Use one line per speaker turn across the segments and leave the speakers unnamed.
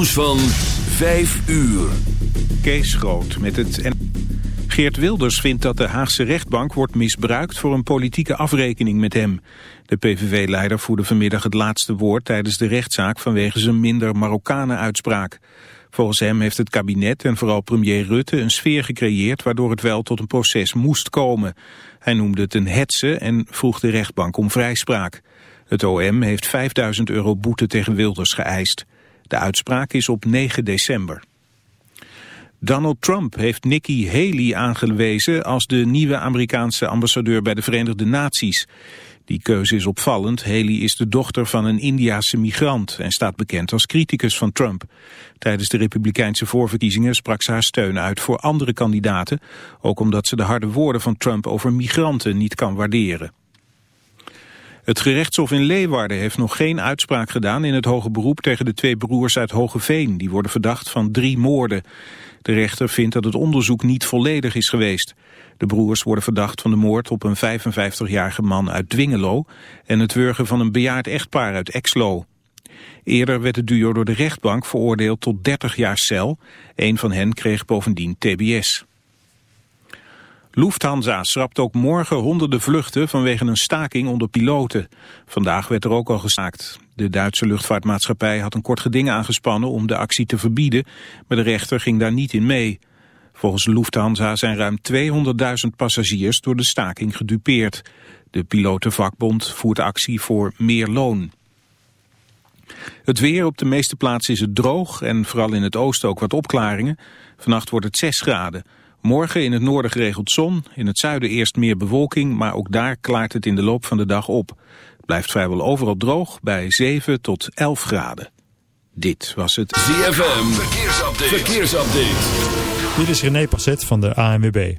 nieuws van 5 uur.
Kees Groot met het... Geert Wilders vindt dat de Haagse rechtbank wordt misbruikt voor een politieke afrekening met hem. De PVV-leider voerde vanmiddag het laatste woord tijdens de rechtszaak vanwege zijn minder Marokkanen-uitspraak. Volgens hem heeft het kabinet en vooral premier Rutte een sfeer gecreëerd waardoor het wel tot een proces moest komen. Hij noemde het een hetze en vroeg de rechtbank om vrijspraak. Het OM heeft 5000 euro boete tegen Wilders geëist. De uitspraak is op 9 december. Donald Trump heeft Nikki Haley aangewezen als de nieuwe Amerikaanse ambassadeur bij de Verenigde Naties. Die keuze is opvallend. Haley is de dochter van een Indiase migrant en staat bekend als criticus van Trump. Tijdens de republikeinse voorverkiezingen sprak ze haar steun uit voor andere kandidaten, ook omdat ze de harde woorden van Trump over migranten niet kan waarderen. Het gerechtshof in Leeuwarden heeft nog geen uitspraak gedaan in het hoge beroep tegen de twee broers uit Hogeveen. Die worden verdacht van drie moorden. De rechter vindt dat het onderzoek niet volledig is geweest. De broers worden verdacht van de moord op een 55-jarige man uit Dwingelo en het wurgen van een bejaard echtpaar uit Exlo. Eerder werd het duo door de rechtbank veroordeeld tot 30 jaar cel. Een van hen kreeg bovendien tbs. Lufthansa schrapt ook morgen honderden vluchten vanwege een staking onder piloten. Vandaag werd er ook al gestaakt. De Duitse luchtvaartmaatschappij had een kort geding aangespannen om de actie te verbieden, maar de rechter ging daar niet in mee. Volgens Lufthansa zijn ruim 200.000 passagiers door de staking gedupeerd. De pilotenvakbond voert actie voor meer loon. Het weer op de meeste plaatsen is het droog en vooral in het oosten ook wat opklaringen. Vannacht wordt het 6 graden. Morgen in het noorden geregeld zon, in het zuiden eerst meer bewolking, maar ook daar klaart het in de loop van de dag op. Het blijft vrijwel overal droog bij 7 tot 11 graden. Dit was het
ZFM Verkeersupdate. Verkeersupdate.
Dit is René Passet van de ANWB.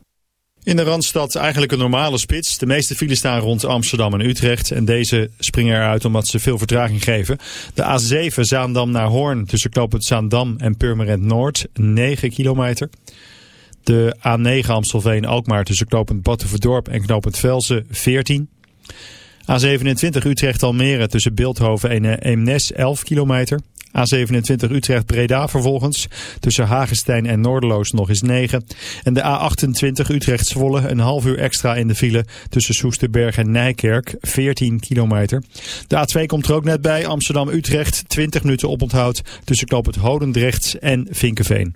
In de Randstad eigenlijk een normale spits. De meeste files staan rond Amsterdam en Utrecht. En deze springen eruit omdat ze veel vertraging geven. De A7 Zaandam naar Hoorn tussen knooppunt Zaandam en Purmerend Noord. 9 kilometer. De A9 Amstelveen-Alkmaar tussen knooppunt Battenverdorp en knooppunt Velsen 14. A27 Utrecht-Almere tussen Beeldhoven en Eemnes 11 kilometer. A27 Utrecht-Breda vervolgens. Tussen Hagestein en Noorderloos nog eens 9. En de A28 Utrecht-Zwolle een half uur extra in de file. Tussen Soesterberg en Nijkerk 14 kilometer. De A2 komt er ook net bij. Amsterdam-Utrecht 20 minuten oponthoud. Tussen Knoop het en Vinkenveen.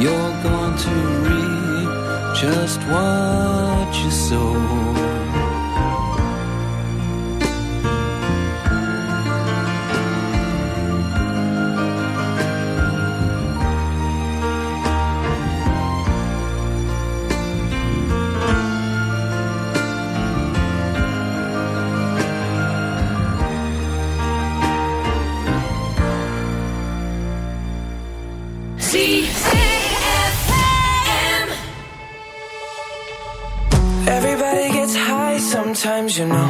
you're going to reap just what you sow. times, you
know.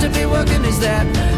to be working is that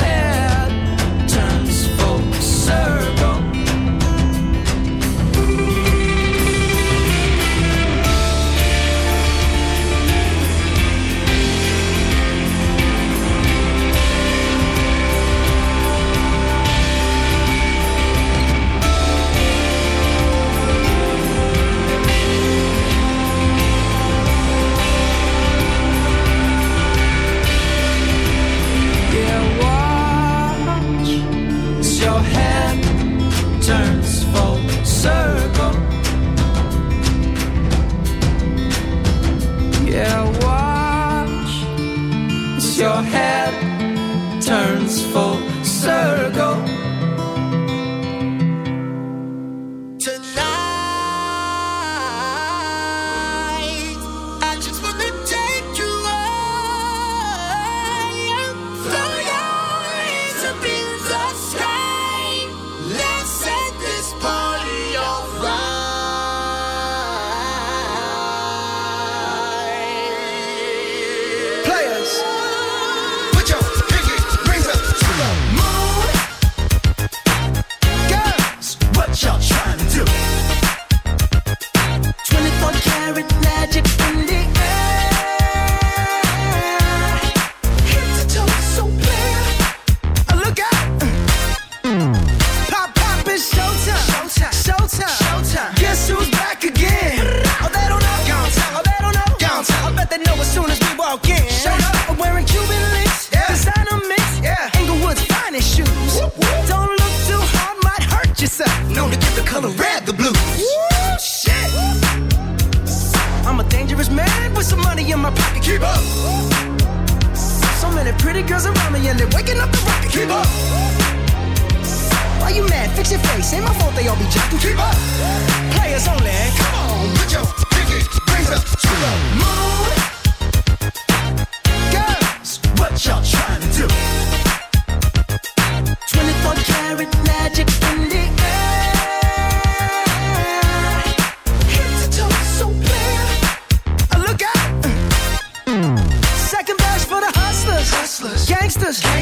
had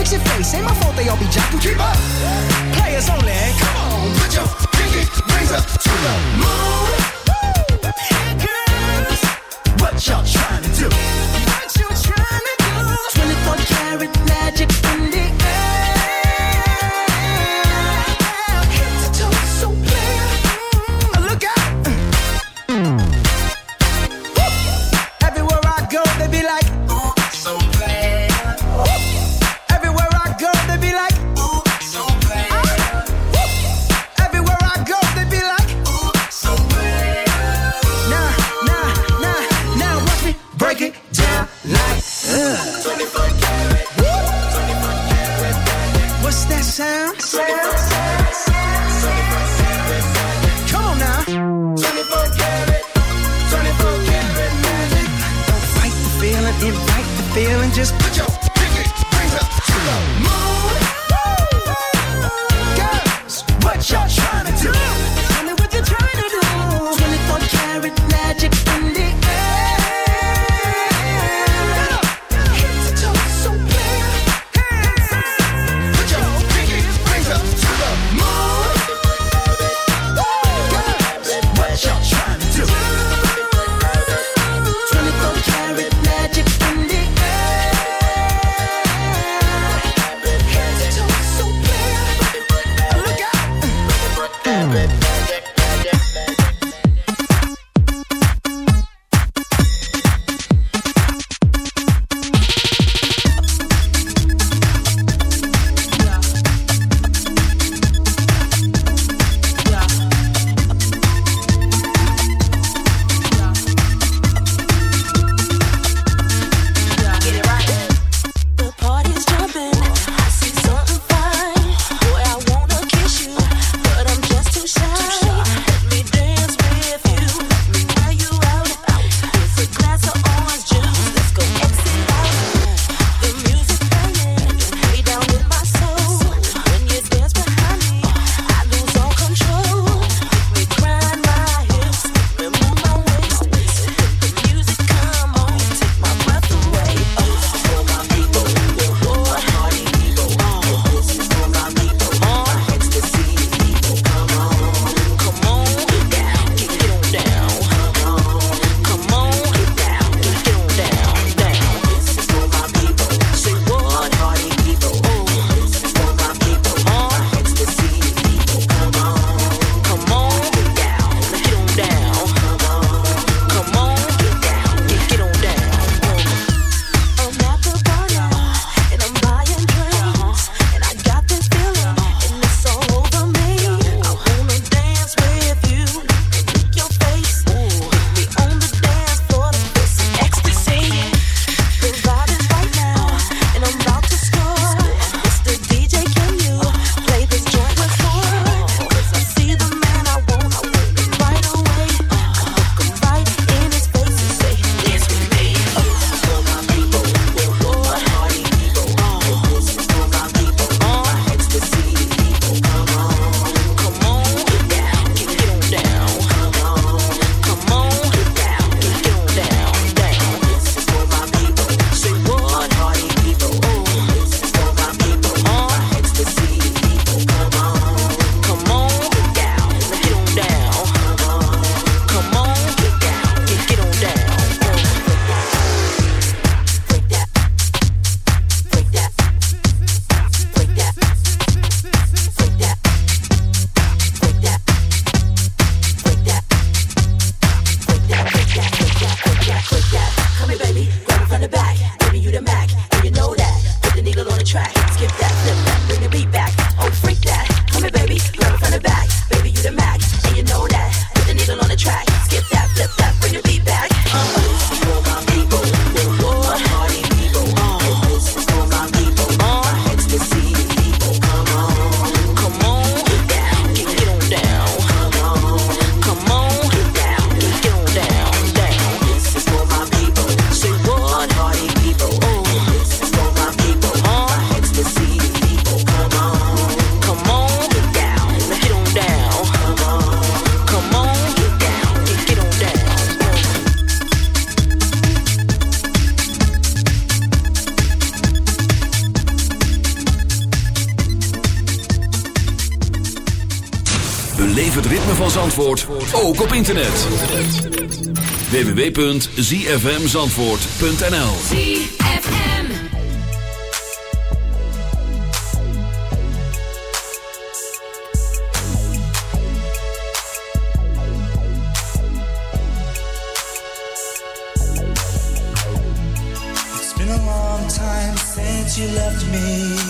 fix your face. Ain't my fault they all be jocking. Keep up. Players only. Come on, put your pinky raise up to the moon. Hey girls, what y'all trying to do?
www.zfmzandvoort.nl
ZFM.
It's been a long time since you left me.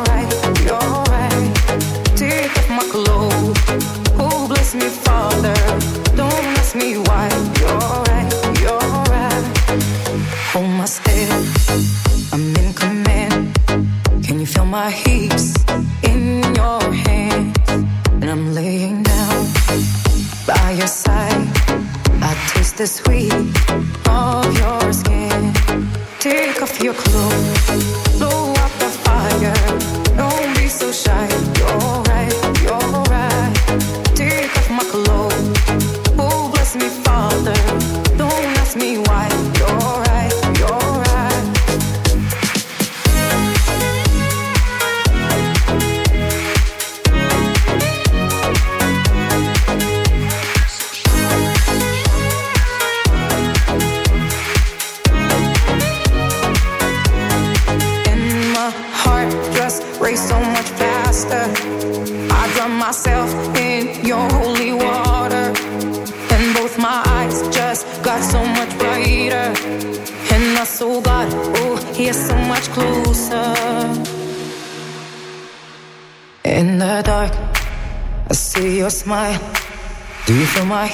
the sweet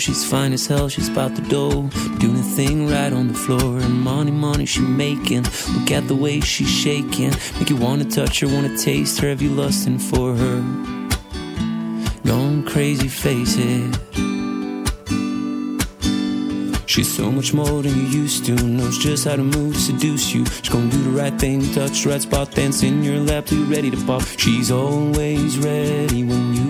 She's fine as hell, she's about the dough. Doing the thing right on the floor. And money, money she making. Look at the way she's shaking. Make you wanna touch her, wanna taste her. Have you lusting for her? Going crazy, face it. She's so much more than you used to. Knows just how to move to seduce you. She's gonna do the right thing, touch the right spot, dance in your lap till you're ready to pop. She's always ready when you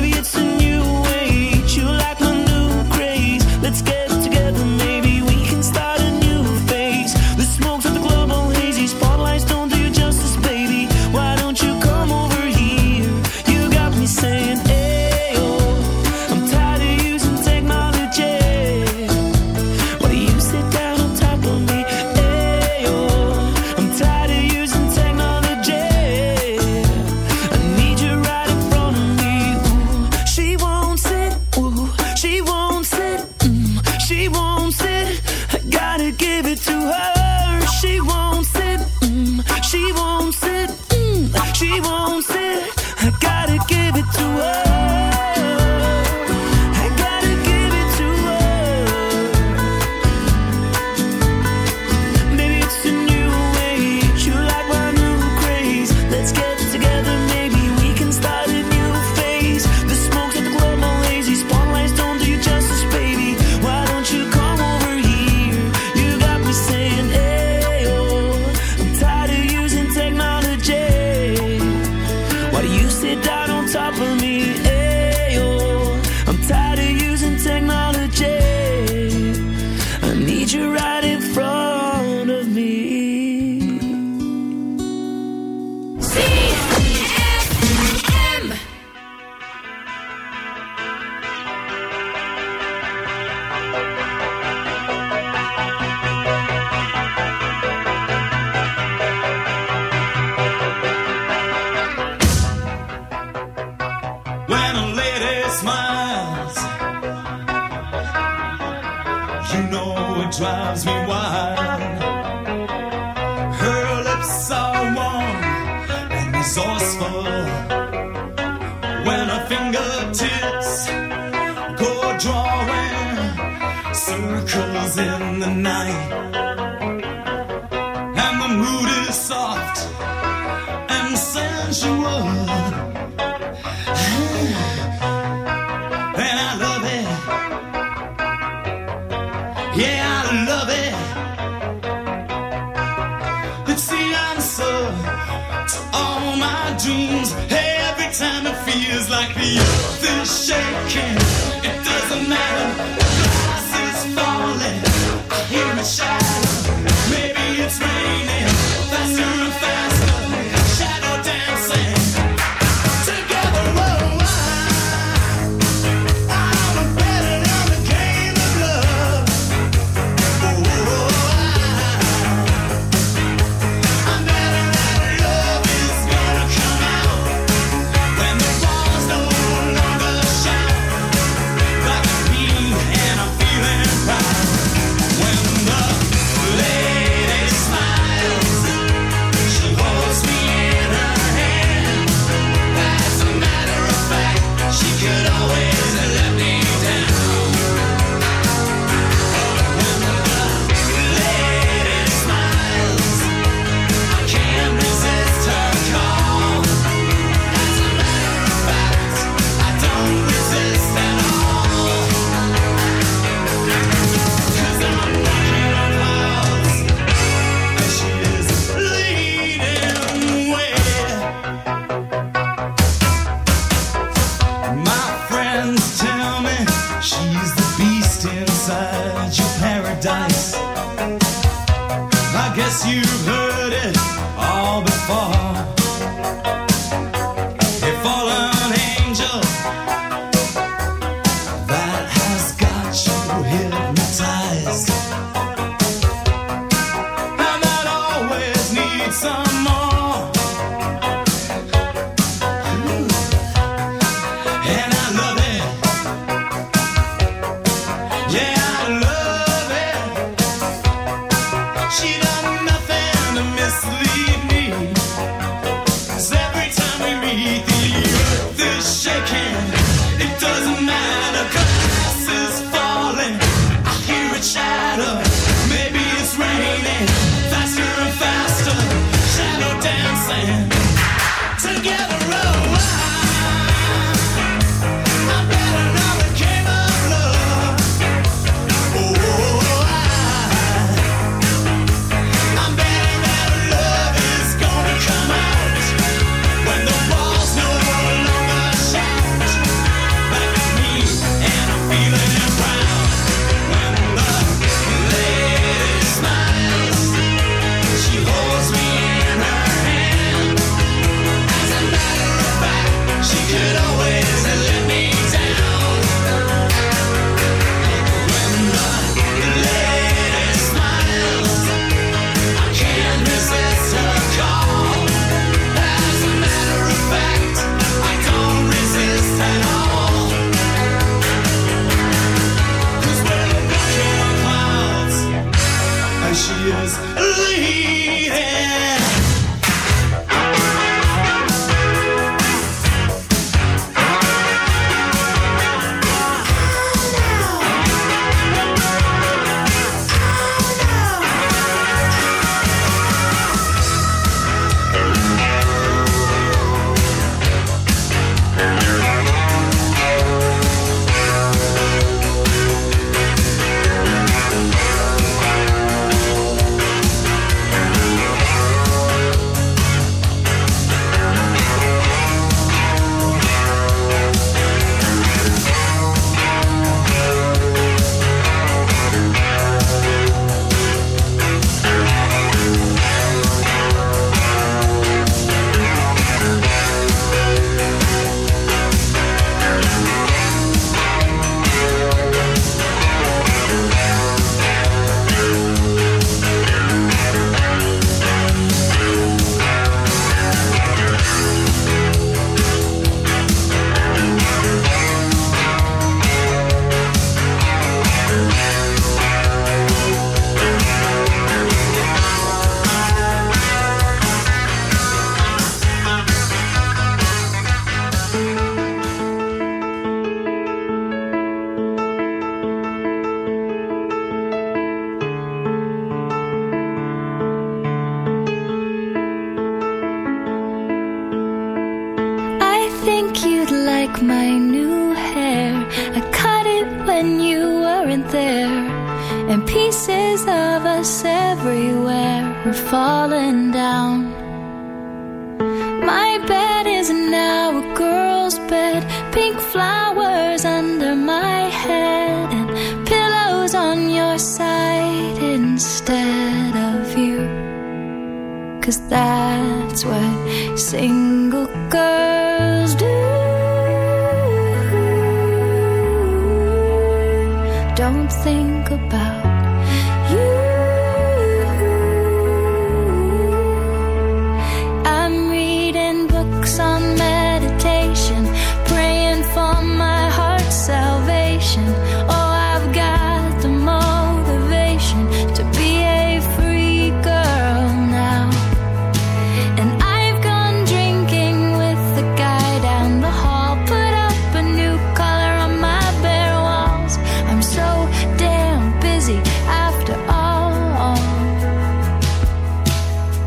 up.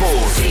Ford.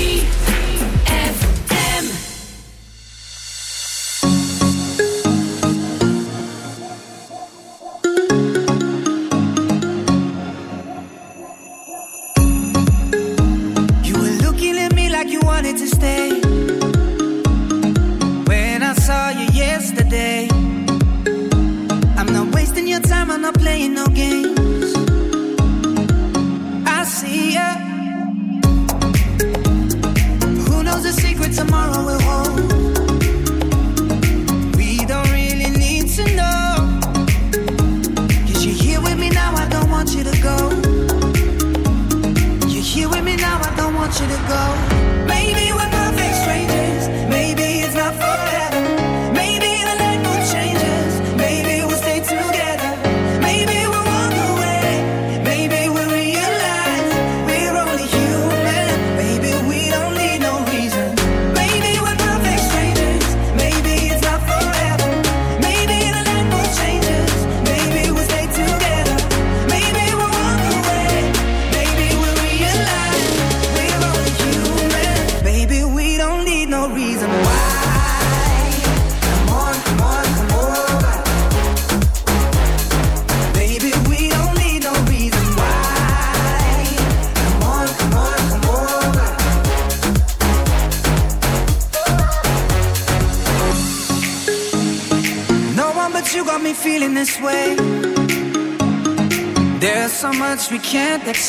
we can't
accept.